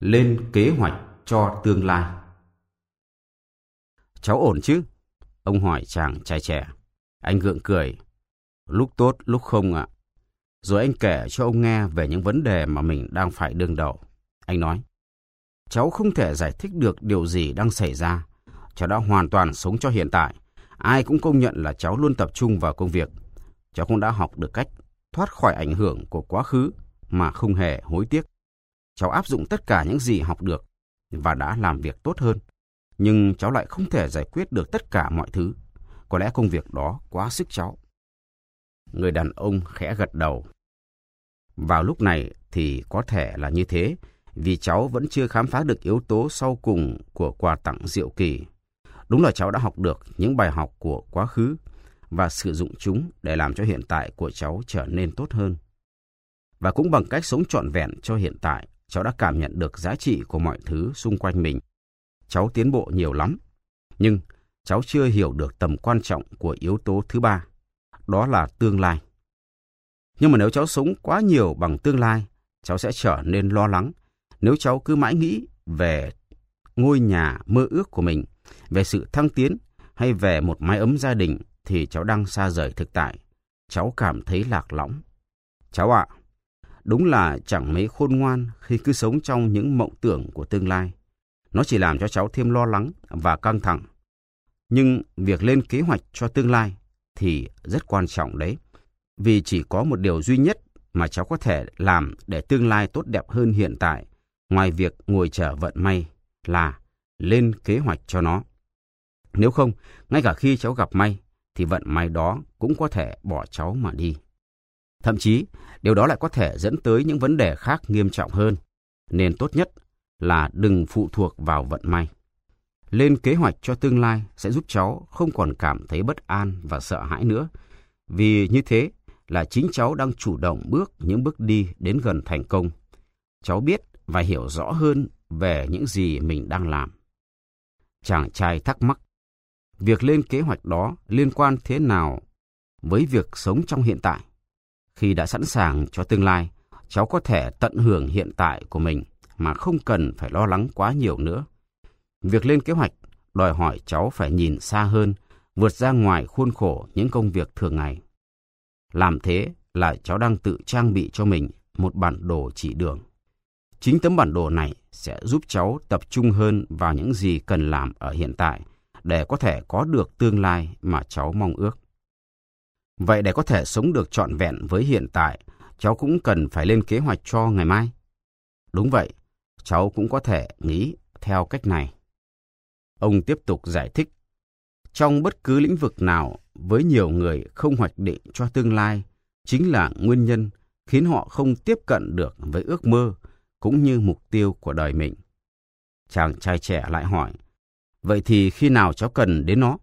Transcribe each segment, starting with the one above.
lên kế hoạch cho tương lai. Cháu ổn chứ? Ông hỏi chàng trai trẻ. Anh gượng cười. Lúc tốt, lúc không ạ. Rồi anh kể cho ông nghe về những vấn đề mà mình đang phải đương đầu. Anh nói, cháu không thể giải thích được điều gì đang xảy ra. Cháu đã hoàn toàn sống cho hiện tại. Ai cũng công nhận là cháu luôn tập trung vào công việc. Cháu cũng đã học được cách thoát khỏi ảnh hưởng của quá khứ mà không hề hối tiếc. Cháu áp dụng tất cả những gì học được và đã làm việc tốt hơn. Nhưng cháu lại không thể giải quyết được tất cả mọi thứ. Có lẽ công việc đó quá sức cháu. Người đàn ông khẽ gật đầu. Vào lúc này thì có thể là như thế, vì cháu vẫn chưa khám phá được yếu tố sau cùng của quà tặng diệu kỳ. Đúng là cháu đã học được những bài học của quá khứ và sử dụng chúng để làm cho hiện tại của cháu trở nên tốt hơn. Và cũng bằng cách sống trọn vẹn cho hiện tại, cháu đã cảm nhận được giá trị của mọi thứ xung quanh mình. Cháu tiến bộ nhiều lắm, nhưng cháu chưa hiểu được tầm quan trọng của yếu tố thứ ba, đó là tương lai. Nhưng mà nếu cháu sống quá nhiều bằng tương lai, cháu sẽ trở nên lo lắng. Nếu cháu cứ mãi nghĩ về ngôi nhà mơ ước của mình, về sự thăng tiến hay về một mái ấm gia đình thì cháu đang xa rời thực tại. Cháu cảm thấy lạc lõng. Cháu ạ, đúng là chẳng mấy khôn ngoan khi cứ sống trong những mộng tưởng của tương lai. Nó chỉ làm cho cháu thêm lo lắng và căng thẳng. Nhưng việc lên kế hoạch cho tương lai thì rất quan trọng đấy. Vì chỉ có một điều duy nhất mà cháu có thể làm để tương lai tốt đẹp hơn hiện tại, ngoài việc ngồi chờ vận may, là lên kế hoạch cho nó. Nếu không, ngay cả khi cháu gặp may, thì vận may đó cũng có thể bỏ cháu mà đi. Thậm chí, điều đó lại có thể dẫn tới những vấn đề khác nghiêm trọng hơn. Nên tốt nhất là đừng phụ thuộc vào vận may. Lên kế hoạch cho tương lai sẽ giúp cháu không còn cảm thấy bất an và sợ hãi nữa. Vì như thế là chính cháu đang chủ động bước những bước đi đến gần thành công. Cháu biết và hiểu rõ hơn về những gì mình đang làm. Chàng trai thắc mắc, việc lên kế hoạch đó liên quan thế nào với việc sống trong hiện tại? Khi đã sẵn sàng cho tương lai, cháu có thể tận hưởng hiện tại của mình mà không cần phải lo lắng quá nhiều nữa. Việc lên kế hoạch đòi hỏi cháu phải nhìn xa hơn, vượt ra ngoài khuôn khổ những công việc thường ngày. Làm thế là cháu đang tự trang bị cho mình một bản đồ chỉ đường. Chính tấm bản đồ này sẽ giúp cháu tập trung hơn vào những gì cần làm ở hiện tại để có thể có được tương lai mà cháu mong ước. Vậy để có thể sống được trọn vẹn với hiện tại, cháu cũng cần phải lên kế hoạch cho ngày mai. Đúng vậy, cháu cũng có thể nghĩ theo cách này. Ông tiếp tục giải thích. Trong bất cứ lĩnh vực nào, với nhiều người không hoạch định cho tương lai, chính là nguyên nhân khiến họ không tiếp cận được với ước mơ cũng như mục tiêu của đời mình. Chàng trai trẻ lại hỏi, vậy thì khi nào cháu cần đến nó?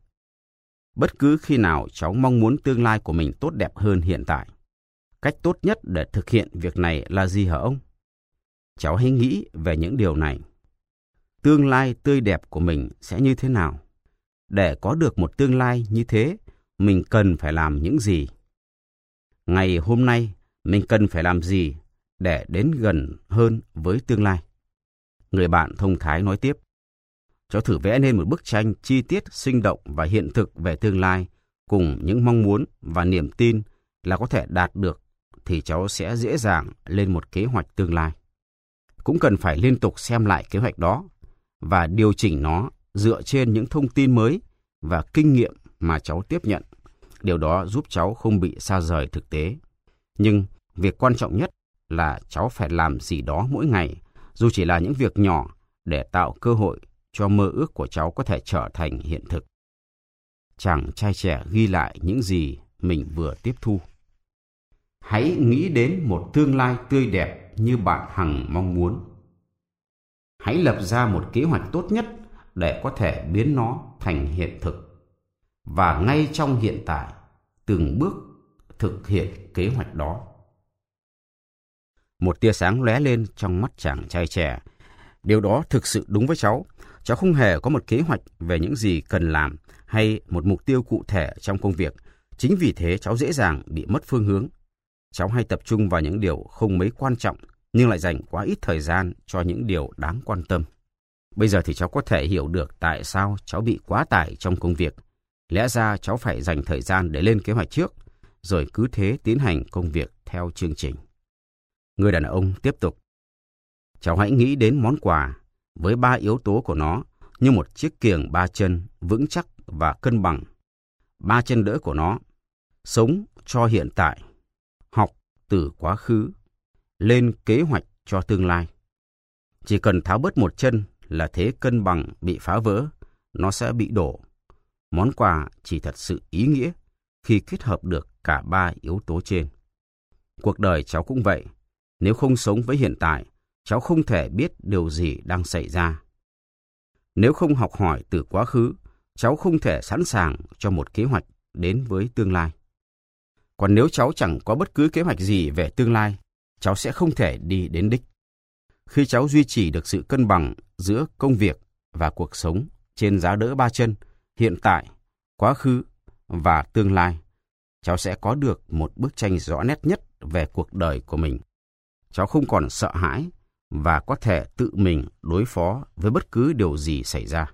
Bất cứ khi nào cháu mong muốn tương lai của mình tốt đẹp hơn hiện tại. Cách tốt nhất để thực hiện việc này là gì hả ông? Cháu hãy nghĩ về những điều này. Tương lai tươi đẹp của mình sẽ như thế nào? Để có được một tương lai như thế, mình cần phải làm những gì? Ngày hôm nay, mình cần phải làm gì để đến gần hơn với tương lai? Người bạn thông thái nói tiếp. Cháu thử vẽ nên một bức tranh chi tiết, sinh động và hiện thực về tương lai cùng những mong muốn và niềm tin là có thể đạt được thì cháu sẽ dễ dàng lên một kế hoạch tương lai. Cũng cần phải liên tục xem lại kế hoạch đó và điều chỉnh nó dựa trên những thông tin mới và kinh nghiệm mà cháu tiếp nhận. Điều đó giúp cháu không bị xa rời thực tế. Nhưng việc quan trọng nhất là cháu phải làm gì đó mỗi ngày, dù chỉ là những việc nhỏ để tạo cơ hội cho mơ ước của cháu có thể trở thành hiện thực. Chàng trai trẻ ghi lại những gì mình vừa tiếp thu. Hãy nghĩ đến một tương lai tươi đẹp như bạn hằng mong muốn. Hãy lập ra một kế hoạch tốt nhất để có thể biến nó thành hiện thực. Và ngay trong hiện tại, từng bước thực hiện kế hoạch đó. Một tia sáng lóe lên trong mắt chàng trai trẻ. Điều đó thực sự đúng với cháu. Cháu không hề có một kế hoạch về những gì cần làm hay một mục tiêu cụ thể trong công việc. Chính vì thế cháu dễ dàng bị mất phương hướng. Cháu hay tập trung vào những điều không mấy quan trọng nhưng lại dành quá ít thời gian cho những điều đáng quan tâm. Bây giờ thì cháu có thể hiểu được tại sao cháu bị quá tải trong công việc. Lẽ ra cháu phải dành thời gian để lên kế hoạch trước, rồi cứ thế tiến hành công việc theo chương trình. Người đàn ông tiếp tục. Cháu hãy nghĩ đến món quà với ba yếu tố của nó như một chiếc kiềng ba chân vững chắc và cân bằng. Ba chân đỡ của nó, sống cho hiện tại, học từ quá khứ, lên kế hoạch cho tương lai. Chỉ cần tháo bớt một chân là thế cân bằng bị phá vỡ, nó sẽ bị đổ. Món quà chỉ thật sự ý nghĩa khi kết hợp được cả ba yếu tố trên. Cuộc đời cháu cũng vậy. Nếu không sống với hiện tại, cháu không thể biết điều gì đang xảy ra. Nếu không học hỏi từ quá khứ, cháu không thể sẵn sàng cho một kế hoạch đến với tương lai. Còn nếu cháu chẳng có bất cứ kế hoạch gì về tương lai, cháu sẽ không thể đi đến đích. Khi cháu duy trì được sự cân bằng giữa công việc và cuộc sống trên giá đỡ ba chân, hiện tại, quá khứ và tương lai, cháu sẽ có được một bức tranh rõ nét nhất về cuộc đời của mình. Cháu không còn sợ hãi và có thể tự mình đối phó với bất cứ điều gì xảy ra.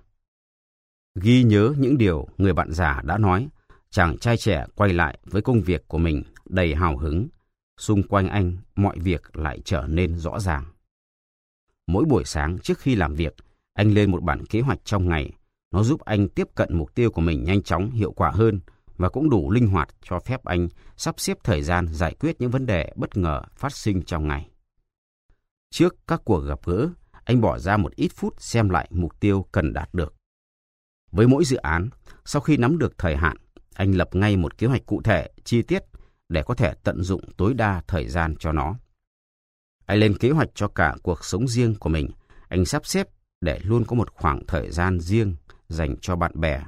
Ghi nhớ những điều người bạn già đã nói, chàng trai trẻ quay lại với công việc của mình đầy hào hứng. Xung quanh anh, mọi việc lại trở nên rõ ràng. Mỗi buổi sáng trước khi làm việc, anh lên một bản kế hoạch trong ngày. Nó giúp anh tiếp cận mục tiêu của mình nhanh chóng, hiệu quả hơn và cũng đủ linh hoạt cho phép anh sắp xếp thời gian giải quyết những vấn đề bất ngờ phát sinh trong ngày. Trước các cuộc gặp gỡ, anh bỏ ra một ít phút xem lại mục tiêu cần đạt được. Với mỗi dự án, sau khi nắm được thời hạn, anh lập ngay một kế hoạch cụ thể, chi tiết để có thể tận dụng tối đa thời gian cho nó. Anh lên kế hoạch cho cả cuộc sống riêng của mình. Anh sắp xếp để luôn có một khoảng thời gian riêng dành cho bạn bè.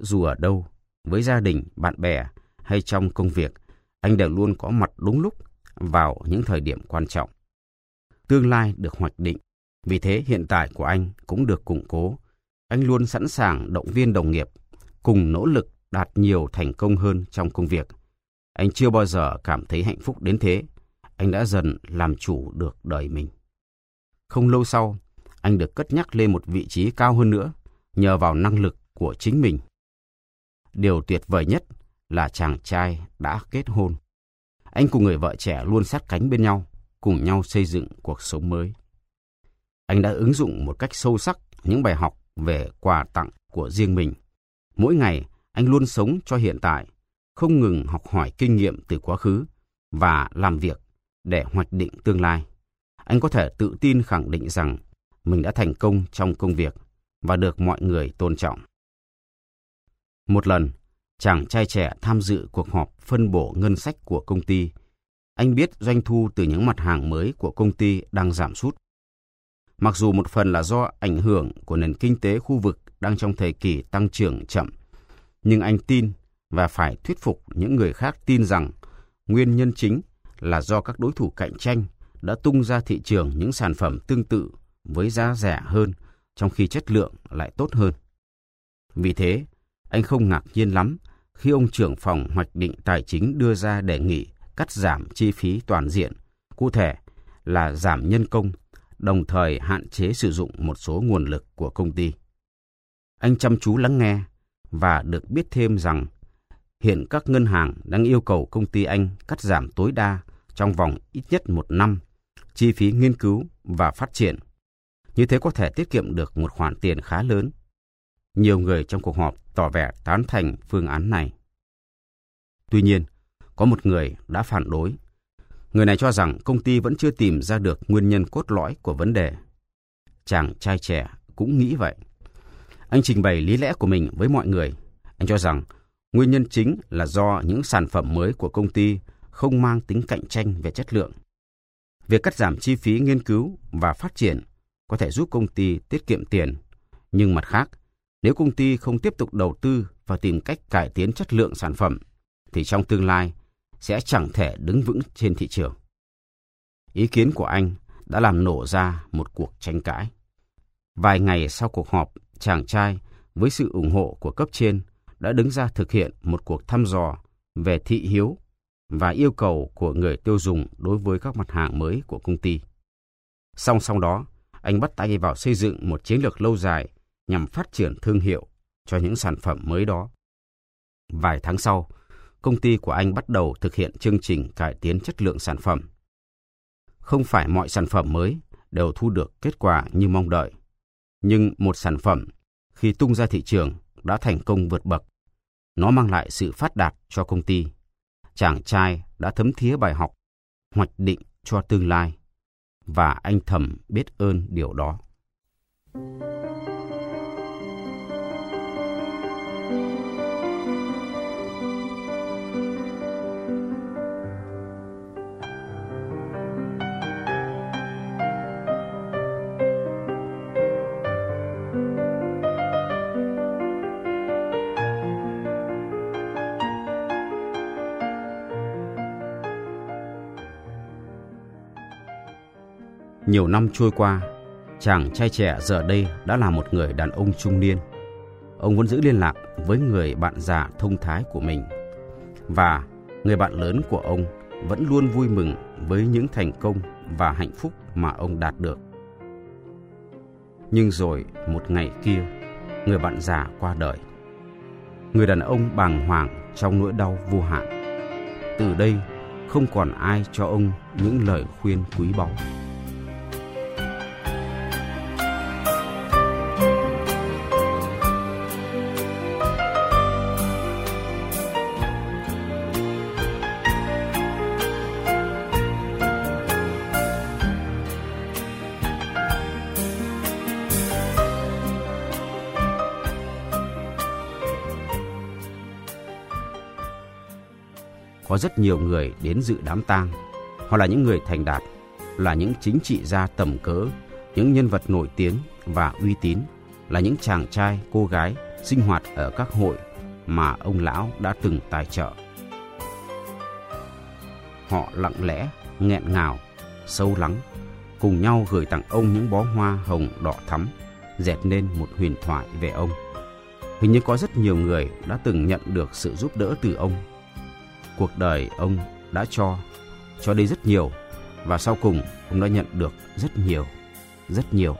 Dù ở đâu, với gia đình, bạn bè hay trong công việc, anh đều luôn có mặt đúng lúc vào những thời điểm quan trọng. Tương lai được hoạch định, vì thế hiện tại của anh cũng được củng cố. Anh luôn sẵn sàng động viên đồng nghiệp, cùng nỗ lực đạt nhiều thành công hơn trong công việc. Anh chưa bao giờ cảm thấy hạnh phúc đến thế. Anh đã dần làm chủ được đời mình. Không lâu sau, anh được cất nhắc lên một vị trí cao hơn nữa nhờ vào năng lực của chính mình. Điều tuyệt vời nhất là chàng trai đã kết hôn. Anh cùng người vợ trẻ luôn sát cánh bên nhau, cùng nhau xây dựng cuộc sống mới. Anh đã ứng dụng một cách sâu sắc những bài học về quà tặng của riêng mình. Mỗi ngày, anh luôn sống cho hiện tại, không ngừng học hỏi kinh nghiệm từ quá khứ và làm việc để hoạch định tương lai. Anh có thể tự tin khẳng định rằng mình đã thành công trong công việc và được mọi người tôn trọng. Một lần, chàng trai trẻ tham dự cuộc họp phân bổ ngân sách của công ty. Anh biết doanh thu từ những mặt hàng mới của công ty đang giảm sút. Mặc dù một phần là do ảnh hưởng của nền kinh tế khu vực đang trong thời kỳ tăng trưởng chậm, nhưng anh tin và phải thuyết phục những người khác tin rằng nguyên nhân chính là do các đối thủ cạnh tranh đã tung ra thị trường những sản phẩm tương tự với giá rẻ hơn trong khi chất lượng lại tốt hơn. Vì thế, anh không ngạc nhiên lắm khi ông trưởng phòng hoạch định tài chính đưa ra đề nghị cắt giảm chi phí toàn diện, cụ thể là giảm nhân công, đồng thời hạn chế sử dụng một số nguồn lực của công ty. Anh chăm chú lắng nghe và được biết thêm rằng hiện các ngân hàng đang yêu cầu công ty anh cắt giảm tối đa trong vòng ít nhất một năm chi phí nghiên cứu và phát triển. Như thế có thể tiết kiệm được một khoản tiền khá lớn. Nhiều người trong cuộc họp tỏ vẻ tán thành phương án này. Tuy nhiên, có một người đã phản đối. Người này cho rằng công ty vẫn chưa tìm ra được nguyên nhân cốt lõi của vấn đề. Chàng trai trẻ cũng nghĩ vậy. Anh trình bày lý lẽ của mình với mọi người. Anh cho rằng nguyên nhân chính là do những sản phẩm mới của công ty không mang tính cạnh tranh về chất lượng. Việc cắt giảm chi phí nghiên cứu và phát triển có thể giúp công ty tiết kiệm tiền, nhưng mặt khác, nếu công ty không tiếp tục đầu tư và tìm cách cải tiến chất lượng sản phẩm, thì trong tương lai sẽ chẳng thể đứng vững trên thị trường. Ý kiến của anh đã làm nổ ra một cuộc tranh cãi. Vài ngày sau cuộc họp, chàng trai với sự ủng hộ của cấp trên đã đứng ra thực hiện một cuộc thăm dò về thị hiếu và yêu cầu của người tiêu dùng đối với các mặt hàng mới của công ty. Song song đó, anh bắt tay vào xây dựng một chiến lược lâu dài nhằm phát triển thương hiệu cho những sản phẩm mới đó. Vài tháng sau, công ty của anh bắt đầu thực hiện chương trình cải tiến chất lượng sản phẩm. Không phải mọi sản phẩm mới đều thu được kết quả như mong đợi, nhưng một sản phẩm khi tung ra thị trường đã thành công vượt bậc. Nó mang lại sự phát đạt cho công ty. Chàng trai đã thấm thía bài học, hoạch định cho tương lai, và anh thầm biết ơn điều đó. Thank you. Nhiều năm trôi qua, chàng trai trẻ giờ đây đã là một người đàn ông trung niên. Ông vẫn giữ liên lạc với người bạn già thông thái của mình. Và người bạn lớn của ông vẫn luôn vui mừng với những thành công và hạnh phúc mà ông đạt được. Nhưng rồi một ngày kia, người bạn già qua đời. Người đàn ông bàng hoàng trong nỗi đau vô hạn. Từ đây, không còn ai cho ông những lời khuyên quý báu. Rất nhiều người đến dự đám tang. Họ là những người thành đạt, là những chính trị gia tầm cỡ, những nhân vật nổi tiếng và uy tín, là những chàng trai, cô gái sinh hoạt ở các hội mà ông lão đã từng tài trợ. Họ lặng lẽ, nghẹn ngào, sâu lắng, cùng nhau gửi tặng ông những bó hoa hồng đỏ thắm, dệt nên một huyền thoại về ông. Hình như có rất nhiều người đã từng nhận được sự giúp đỡ từ ông cuộc đời ông đã cho, cho đi rất nhiều và sau cùng ông đã nhận được rất nhiều, rất nhiều.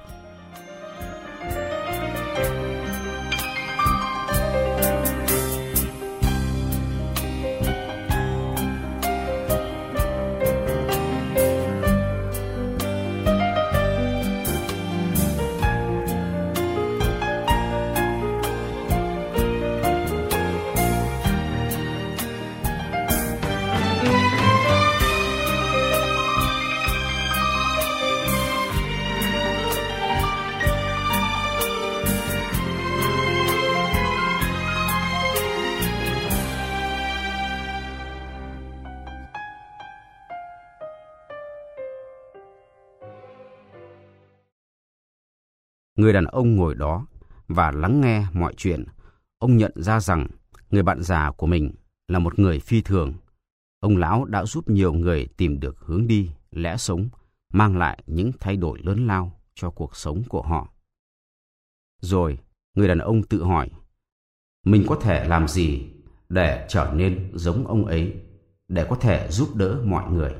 Người đàn ông ngồi đó và lắng nghe mọi chuyện. Ông nhận ra rằng người bạn già của mình là một người phi thường. Ông lão đã giúp nhiều người tìm được hướng đi, lẽ sống, mang lại những thay đổi lớn lao cho cuộc sống của họ. Rồi, người đàn ông tự hỏi, mình có thể làm gì để trở nên giống ông ấy, để có thể giúp đỡ mọi người.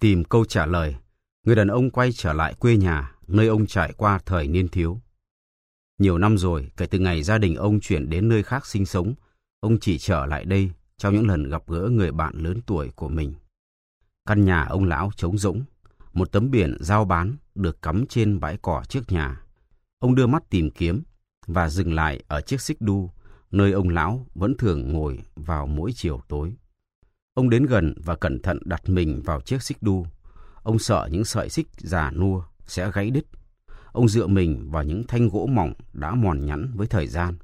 Tìm câu trả lời, người đàn ông quay trở lại quê nhà, nơi ông trải qua thời niên thiếu. Nhiều năm rồi, kể từ ngày gia đình ông chuyển đến nơi khác sinh sống, ông chỉ trở lại đây trong những lần gặp gỡ người bạn lớn tuổi của mình. Căn nhà ông lão trống rỗng, một tấm biển giao bán được cắm trên bãi cỏ trước nhà. Ông đưa mắt tìm kiếm và dừng lại ở chiếc xích đu, nơi ông lão vẫn thường ngồi vào mỗi chiều tối. Ông đến gần và cẩn thận đặt mình vào chiếc xích đu. Ông sợ những sợi xích già nua sẽ gãy đứt. Ông dựa mình vào những thanh gỗ mỏng đã mòn nhẵn với thời gian.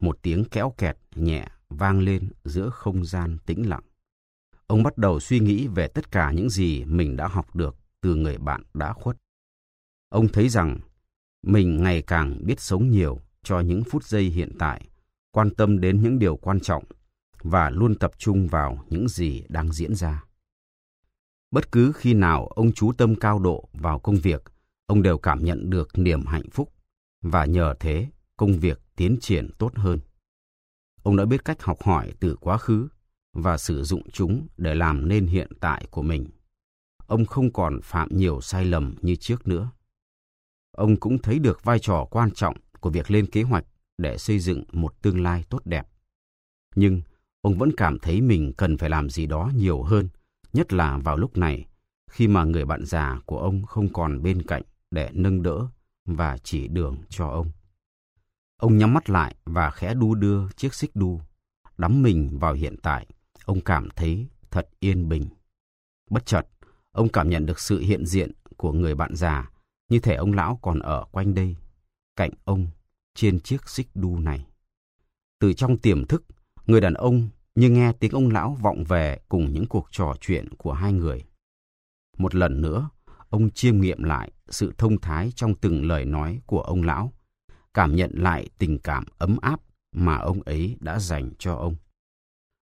Một tiếng kéo kẹt nhẹ vang lên giữa không gian tĩnh lặng. ông bắt đầu suy nghĩ về tất cả những gì mình đã học được từ người bạn đã khuất. Ông thấy rằng mình ngày càng biết sống nhiều cho những phút giây hiện tại, quan tâm đến những điều quan trọng và luôn tập trung vào những gì đang diễn ra. Bất cứ khi nào ông chú tâm cao độ vào công việc, ông đều cảm nhận được niềm hạnh phúc và nhờ thế công việc tiến triển tốt hơn. Ông đã biết cách học hỏi từ quá khứ và sử dụng chúng để làm nên hiện tại của mình. Ông không còn phạm nhiều sai lầm như trước nữa. Ông cũng thấy được vai trò quan trọng của việc lên kế hoạch để xây dựng một tương lai tốt đẹp. Nhưng ông vẫn cảm thấy mình cần phải làm gì đó nhiều hơn, nhất là vào lúc này, khi mà người bạn già của ông không còn bên cạnh để nâng đỡ và chỉ đường cho ông. Ông nhắm mắt lại và khẽ đu đưa chiếc xích đu, đắm mình vào hiện tại. Ông cảm thấy thật yên bình. Bất chợt, ông cảm nhận được sự hiện diện của người bạn già, như thể ông lão còn ở quanh đây, cạnh ông, trên chiếc xích đu này. Từ trong tiềm thức, người đàn ông như nghe tiếng ông lão vọng về cùng những cuộc trò chuyện của hai người. Một lần nữa, ông chiêm nghiệm lại sự thông thái trong từng lời nói của ông lão, cảm nhận lại tình cảm ấm áp mà ông ấy đã dành cho ông.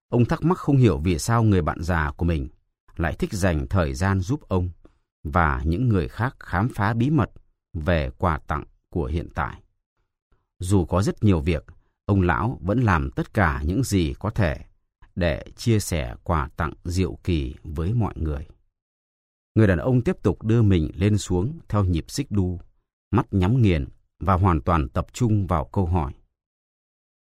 Ông thắc mắc không hiểu vì sao người bạn già của mình lại thích dành thời gian giúp ông và những người khác khám phá bí mật về quà tặng của hiện tại. Dù có rất nhiều việc, ông lão vẫn làm tất cả những gì có thể để chia sẻ quà tặng diệu kỳ với mọi người. Người đàn ông tiếp tục đưa mình lên xuống theo nhịp xích đu, mắt nhắm nghiền và hoàn toàn tập trung vào câu hỏi.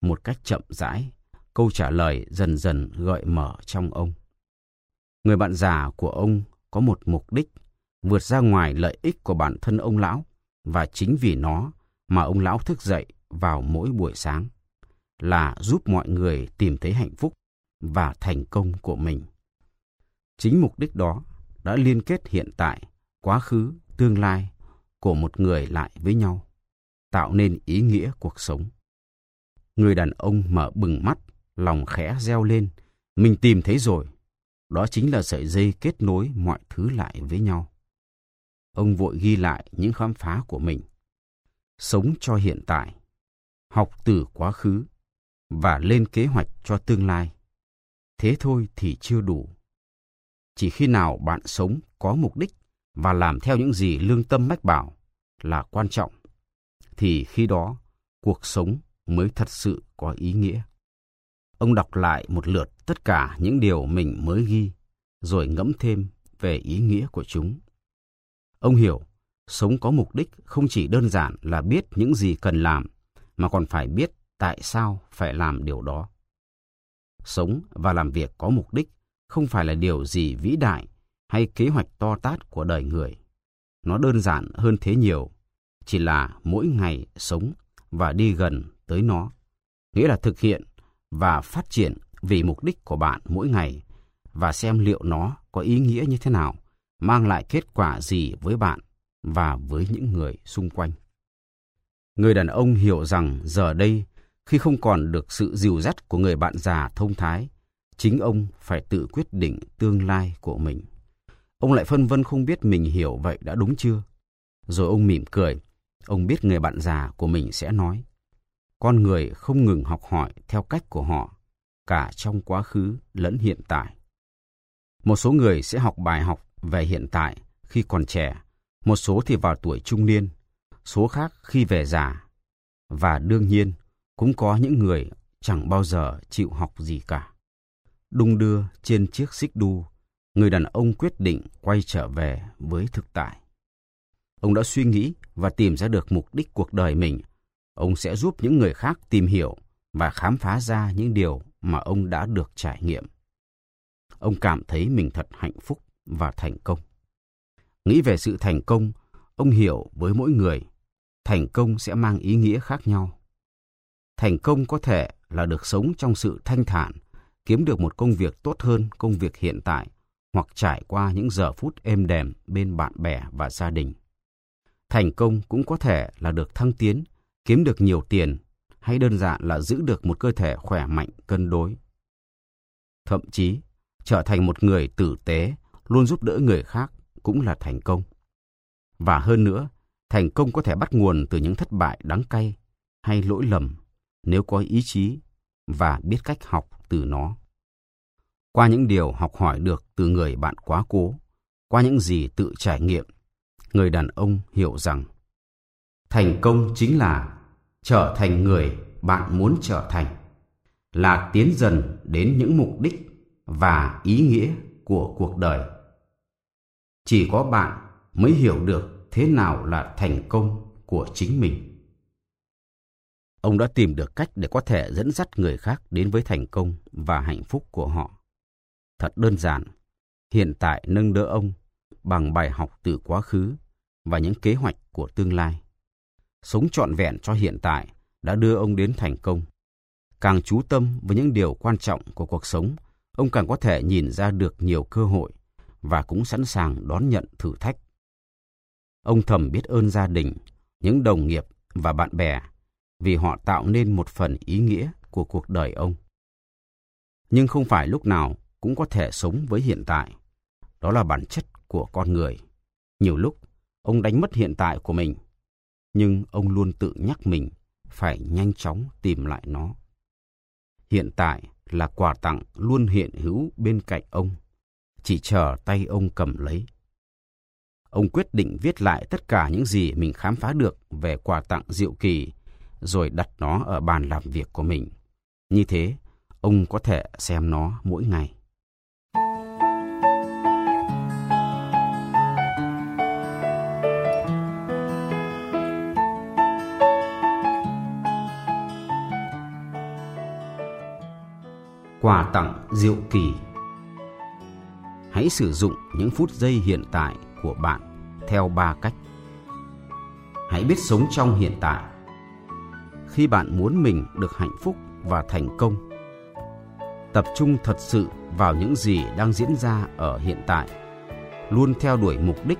Một cách chậm rãi, câu trả lời dần dần gợi mở trong ông. Người bạn già của ông có một mục đích vượt ra ngoài lợi ích của bản thân ông lão và chính vì nó mà ông lão thức dậy vào mỗi buổi sáng là giúp mọi người tìm thấy hạnh phúc và thành công của mình. Chính mục đích đó đã liên kết hiện tại, quá khứ, tương lai của một người lại với nhau, tạo nên ý nghĩa cuộc sống. Người đàn ông mở bừng mắt, lòng khẽ reo lên, mình tìm thấy rồi. Đó chính là sợi dây kết nối mọi thứ lại với nhau. Ông vội ghi lại những khám phá của mình. Sống cho hiện tại, học từ quá khứ và lên kế hoạch cho tương lai. Thế thôi thì chưa đủ. Chỉ khi nào bạn sống có mục đích và làm theo những gì lương tâm mách bảo là quan trọng, thì khi đó cuộc sống mới thật sự có ý nghĩa. Ông đọc lại một lượt tất cả những điều mình mới ghi, rồi ngẫm thêm về ý nghĩa của chúng. Ông hiểu, sống có mục đích không chỉ đơn giản là biết những gì cần làm, mà còn phải biết tại sao phải làm điều đó. Sống và làm việc có mục đích không phải là điều gì vĩ đại hay kế hoạch to tát của đời người. Nó đơn giản hơn thế nhiều, chỉ là mỗi ngày sống và đi gần tới nó, nghĩa là thực hiện và phát triển vì mục đích của bạn mỗi ngày và xem liệu nó có ý nghĩa như thế nào, mang lại kết quả gì với bạn và với những người xung quanh. Người đàn ông hiểu rằng giờ đây, khi không còn được sự dìu dắt của người bạn già thông thái, chính ông phải tự quyết định tương lai của mình. Ông lại phân vân không biết mình hiểu vậy đã đúng chưa. Rồi ông mỉm cười, ông biết người bạn già của mình sẽ nói. Con người không ngừng học hỏi theo cách của họ, cả trong quá khứ lẫn hiện tại. Một số người sẽ học bài học về hiện tại khi còn trẻ, một số thì vào tuổi trung niên, số khác khi về già. Và đương nhiên, cũng có những người chẳng bao giờ chịu học gì cả. Đung đưa trên chiếc xích đu, người đàn ông quyết định quay trở về với thực tại. Ông đã suy nghĩ và tìm ra được mục đích cuộc đời mình. Ông sẽ giúp những người khác tìm hiểu và khám phá ra những điều mà ông đã được trải nghiệm. Ông cảm thấy mình thật hạnh phúc và thành công. Nghĩ về sự thành công, ông hiểu với mỗi người, thành công sẽ mang ý nghĩa khác nhau. Thành công có thể là được sống trong sự thanh thản, kiếm được một công việc tốt hơn công việc hiện tại, hoặc trải qua những giờ phút êm đềm bên bạn bè và gia đình. Thành công cũng có thể là được thăng tiến, kiếm được nhiều tiền, hay đơn giản là giữ được một cơ thể khỏe mạnh cân đối. Thậm chí, trở thành một người tử tế, luôn giúp đỡ người khác cũng là thành công. Và hơn nữa, thành công có thể bắt nguồn từ những thất bại đắng cay hay lỗi lầm nếu có ý chí và biết cách học từ nó. Qua những điều học hỏi được từ người bạn quá cố, qua những gì tự trải nghiệm, người đàn ông hiểu rằng thành công chính là trở thành người bạn muốn trở thành, là tiến dần đến những mục đích và ý nghĩa của cuộc đời. Chỉ có bạn mới hiểu được thế nào là thành công của chính mình. Ông đã tìm được cách để có thể dẫn dắt người khác đến với thành công và hạnh phúc của họ. Thật đơn giản, hiện tại nâng đỡ ông bằng bài học từ quá khứ và những kế hoạch của tương lai. Sống trọn vẹn cho hiện tại đã đưa ông đến thành công. Càng chú tâm với những điều quan trọng của cuộc sống, ông càng có thể nhìn ra được nhiều cơ hội và cũng sẵn sàng đón nhận thử thách. Ông thầm biết ơn gia đình, những đồng nghiệp và bạn bè vì họ tạo nên một phần ý nghĩa của cuộc đời ông. Nhưng không phải lúc nào cũng có thể sống với hiện tại. Đó là bản chất của con người. Nhiều lúc, ông đánh mất hiện tại của mình, nhưng ông luôn tự nhắc mình phải nhanh chóng tìm lại nó. Hiện tại là quà tặng luôn hiện hữu bên cạnh ông, chỉ chờ tay ông cầm lấy. Ông quyết định viết lại tất cả những gì mình khám phá được về quà tặng diệu kỳ rồi đặt nó ở bàn làm việc của mình. Như thế, ông có thể xem nó mỗi ngày. Quà tặng diệu kỳ Hãy sử dụng những phút giây hiện tại của bạn theo ba cách. Hãy biết sống trong hiện tại khi bạn muốn mình được hạnh phúc và thành công. Tập trung thật sự vào những gì đang diễn ra ở hiện tại, luôn theo đuổi mục đích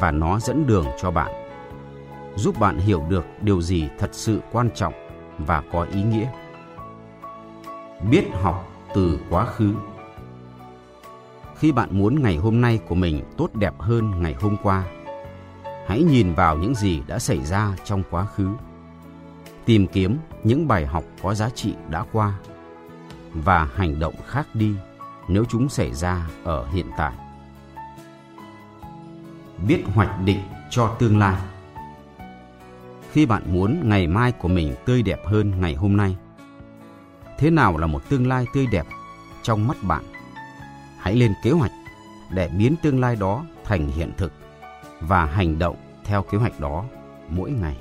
và nó dẫn đường cho bạn, giúp bạn hiểu được điều gì thật sự quan trọng và có ý nghĩa. Biết học từ quá khứ khi bạn muốn ngày hôm nay của mình tốt đẹp hơn ngày hôm qua hãy nhìn vào những gì đã xảy ra trong quá khứ tìm kiếm những bài học có giá trị đã qua và hành động khác đi nếu chúng xảy ra ở hiện tại. Biết hoạch định cho tương lai. Khi bạn muốn ngày mai của mình tươi đẹp hơn ngày hôm nay, thế nào là một tương lai tươi đẹp trong mắt bạn? Hãy lên kế hoạch để biến tương lai đó thành hiện thực và hành động theo kế hoạch đó mỗi ngày.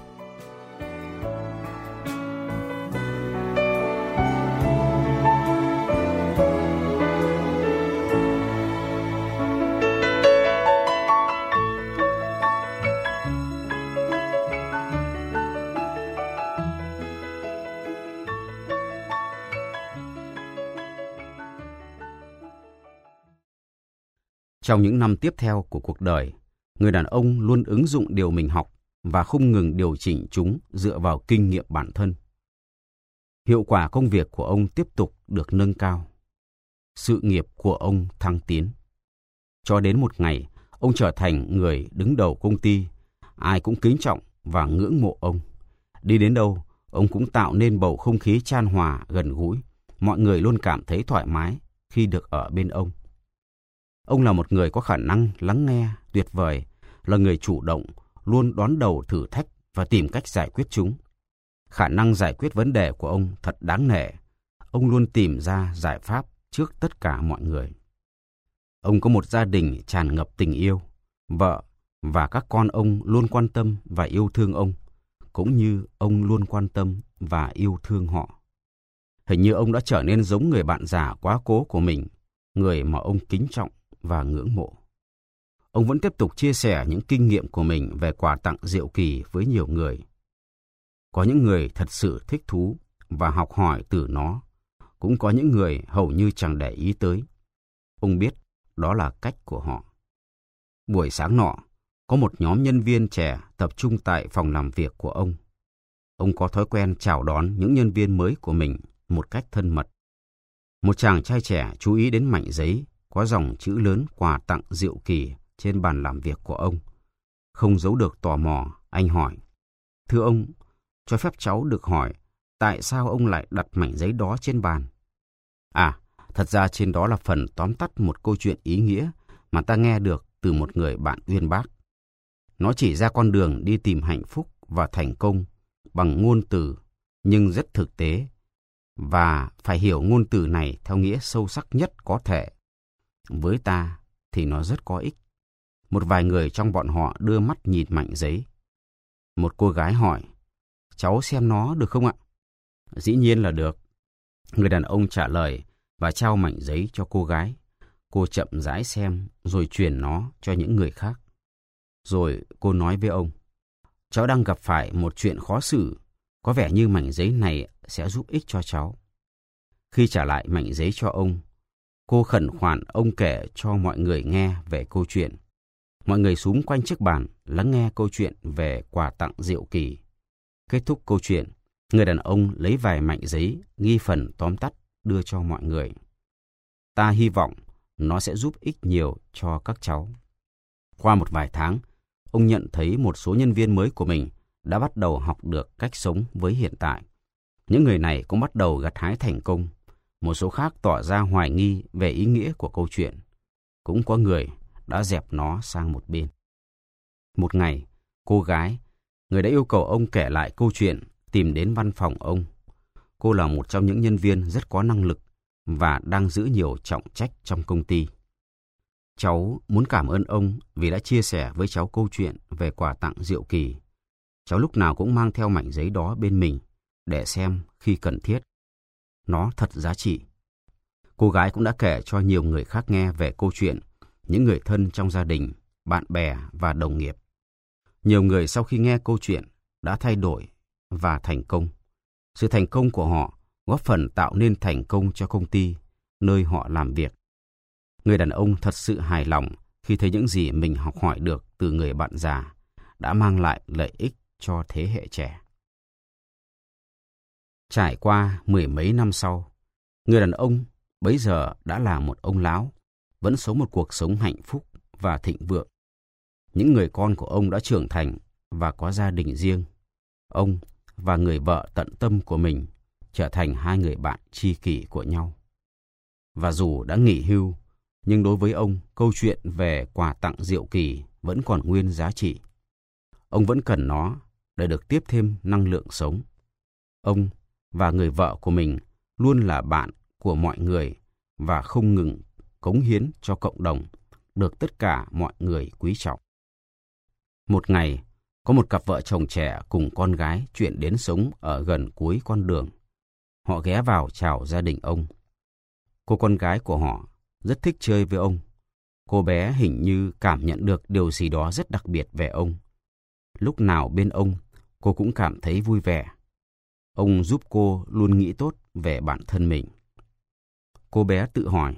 Trong những năm tiếp theo của cuộc đời, người đàn ông luôn ứng dụng điều mình học và không ngừng điều chỉnh chúng dựa vào kinh nghiệm bản thân. Hiệu quả công việc của ông tiếp tục được nâng cao. Sự nghiệp của ông thăng tiến. Cho đến một ngày, ông trở thành người đứng đầu công ty, ai cũng kính trọng và ngưỡng mộ ông. Đi đến đâu, ông cũng tạo nên bầu không khí chan hòa, gần gũi. Mọi người luôn cảm thấy thoải mái khi được ở bên ông. Ông là một người có khả năng lắng nghe tuyệt vời, là người chủ động, luôn đón đầu thử thách và tìm cách giải quyết chúng. Khả năng giải quyết vấn đề của ông thật đáng nể. Ông luôn tìm ra giải pháp trước tất cả mọi người. Ông có một gia đình tràn ngập tình yêu, vợ và các con ông luôn quan tâm và yêu thương ông, cũng như ông luôn quan tâm và yêu thương họ. Hình như ông đã trở nên giống người bạn già quá cố của mình, người mà ông kính trọng và ngưỡng mộ. Ông vẫn tiếp tục chia sẻ những kinh nghiệm của mình về quà tặng diệu kỳ với nhiều người. Có những người thật sự thích thú và học hỏi từ nó. Cũng có những người hầu như chẳng để ý tới. Ông biết đó là cách của họ. Buổi sáng nọ, có một nhóm nhân viên trẻ tập trung tại phòng làm việc của ông. Ông có thói quen chào đón những nhân viên mới của mình một cách thân mật. Một chàng trai trẻ chú ý đến mảnh giấy có dòng chữ lớn quà tặng diệu kỳ trên bàn làm việc của ông. Không giấu được tò mò, anh hỏi. Thưa ông, cho phép cháu được hỏi tại sao ông lại đặt mảnh giấy đó trên bàn? À, thật ra trên đó là phần tóm tắt một câu chuyện ý nghĩa mà ta nghe được từ một người bạn uyên bác. Nó chỉ ra con đường đi tìm hạnh phúc và thành công bằng ngôn từ, nhưng rất thực tế. Và phải hiểu ngôn từ này theo nghĩa sâu sắc nhất có thể. Với ta thì nó rất có ích. Một vài người trong bọn họ đưa mắt nhìn mảnh giấy. Một cô gái hỏi, cháu xem nó được không ạ? Dĩ nhiên là được. Người đàn ông trả lời và trao mảnh giấy cho cô gái. Cô chậm rãi xem rồi truyền nó cho những người khác. Rồi cô nói với ông, cháu đang gặp phải một chuyện khó xử, có vẻ như mảnh giấy này sẽ giúp ích cho cháu. Khi trả lại mảnh giấy cho ông, cô khẩn khoản ông kể cho mọi người nghe về câu chuyện. Mọi người súng quanh chiếc bàn lắng nghe câu chuyện về quà tặng diệu kỳ. Kết thúc câu chuyện, người đàn ông lấy vài mảnh giấy ghi phần tóm tắt đưa cho mọi người. Ta hy vọng nó sẽ giúp ích nhiều cho các cháu. Qua một vài tháng, ông nhận thấy một số nhân viên mới của mình đã bắt đầu học được cách sống với hiện tại. Những người này cũng bắt đầu gặt hái thành công. Một số khác tỏ ra hoài nghi về ý nghĩa của câu chuyện. Cũng có người đã dẹp nó sang một bên. Một ngày, cô gái, người đã yêu cầu ông kể lại câu chuyện, tìm đến văn phòng ông. Cô là một trong những nhân viên rất có năng lực và đang giữ nhiều trọng trách trong công ty. Cháu muốn cảm ơn ông vì đã chia sẻ với cháu câu chuyện về quà tặng diệu kỳ. Cháu lúc nào cũng mang theo mảnh giấy đó bên mình để xem khi cần thiết. Nó thật giá trị. Cô gái cũng đã kể cho nhiều người khác nghe về câu chuyện, những người thân trong gia đình, bạn bè và đồng nghiệp. Nhiều người sau khi nghe câu chuyện đã thay đổi và thành công. Sự thành công của họ góp phần tạo nên thành công cho công ty, nơi họ làm việc. Người đàn ông thật sự hài lòng khi thấy những gì mình học hỏi được từ người bạn già đã mang lại lợi ích cho thế hệ trẻ. Trải qua mười mấy năm sau, người đàn ông bấy giờ đã là một ông lão, vẫn sống một cuộc sống hạnh phúc và thịnh vượng. Những người con của ông đã trưởng thành và có gia đình riêng. Ông và người vợ tận tâm của mình trở thành hai người bạn tri kỷ của nhau. Và dù đã nghỉ hưu, nhưng đối với ông, câu chuyện về quà tặng diệu kỳ vẫn còn nguyên giá trị. Ông vẫn cần nó để được tiếp thêm năng lượng sống. Ông và người vợ của mình luôn là bạn của mọi người và không ngừng cống hiến cho cộng đồng, được tất cả mọi người quý trọng. Một ngày, có một cặp vợ chồng trẻ cùng con gái chuyển đến sống ở gần cuối con đường. Họ ghé vào chào gia đình ông. Cô con gái của họ rất thích chơi với ông. Cô bé hình như cảm nhận được điều gì đó rất đặc biệt về ông. Lúc nào bên ông, cô cũng cảm thấy vui vẻ. Ông giúp cô luôn nghĩ tốt về bản thân mình. Cô bé tự hỏi,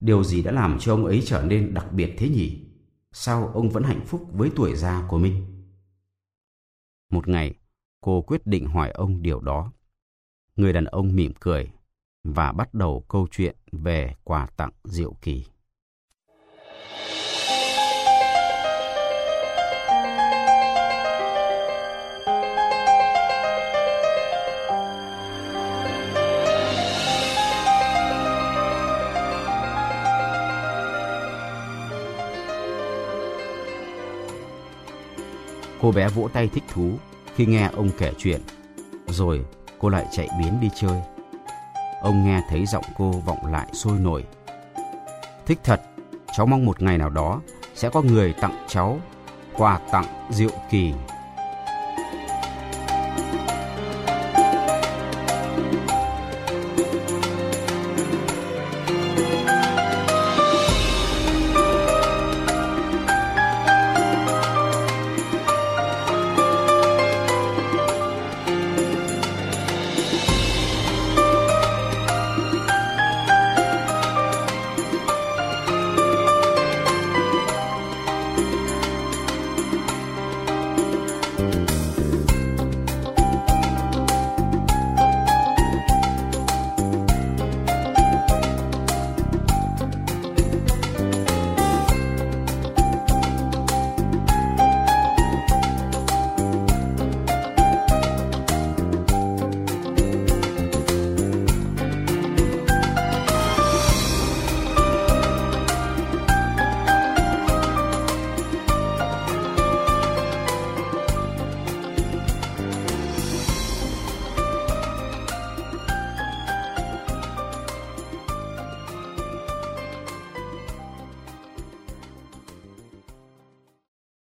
điều gì đã làm cho ông ấy trở nên đặc biệt thế nhỉ? Sao ông vẫn hạnh phúc với tuổi già của mình? Một ngày, cô quyết định hỏi ông điều đó. Người đàn ông mỉm cười và bắt đầu câu chuyện về quà tặng diệu kỳ. Cô bé vỗ tay thích thú khi nghe ông kể chuyện, rồi cô lại chạy biến đi chơi. Ông nghe thấy giọng cô vọng lại sôi nổi. Thích thật, cháu mong một ngày nào đó sẽ có người tặng cháu quà tặng diệu kỳ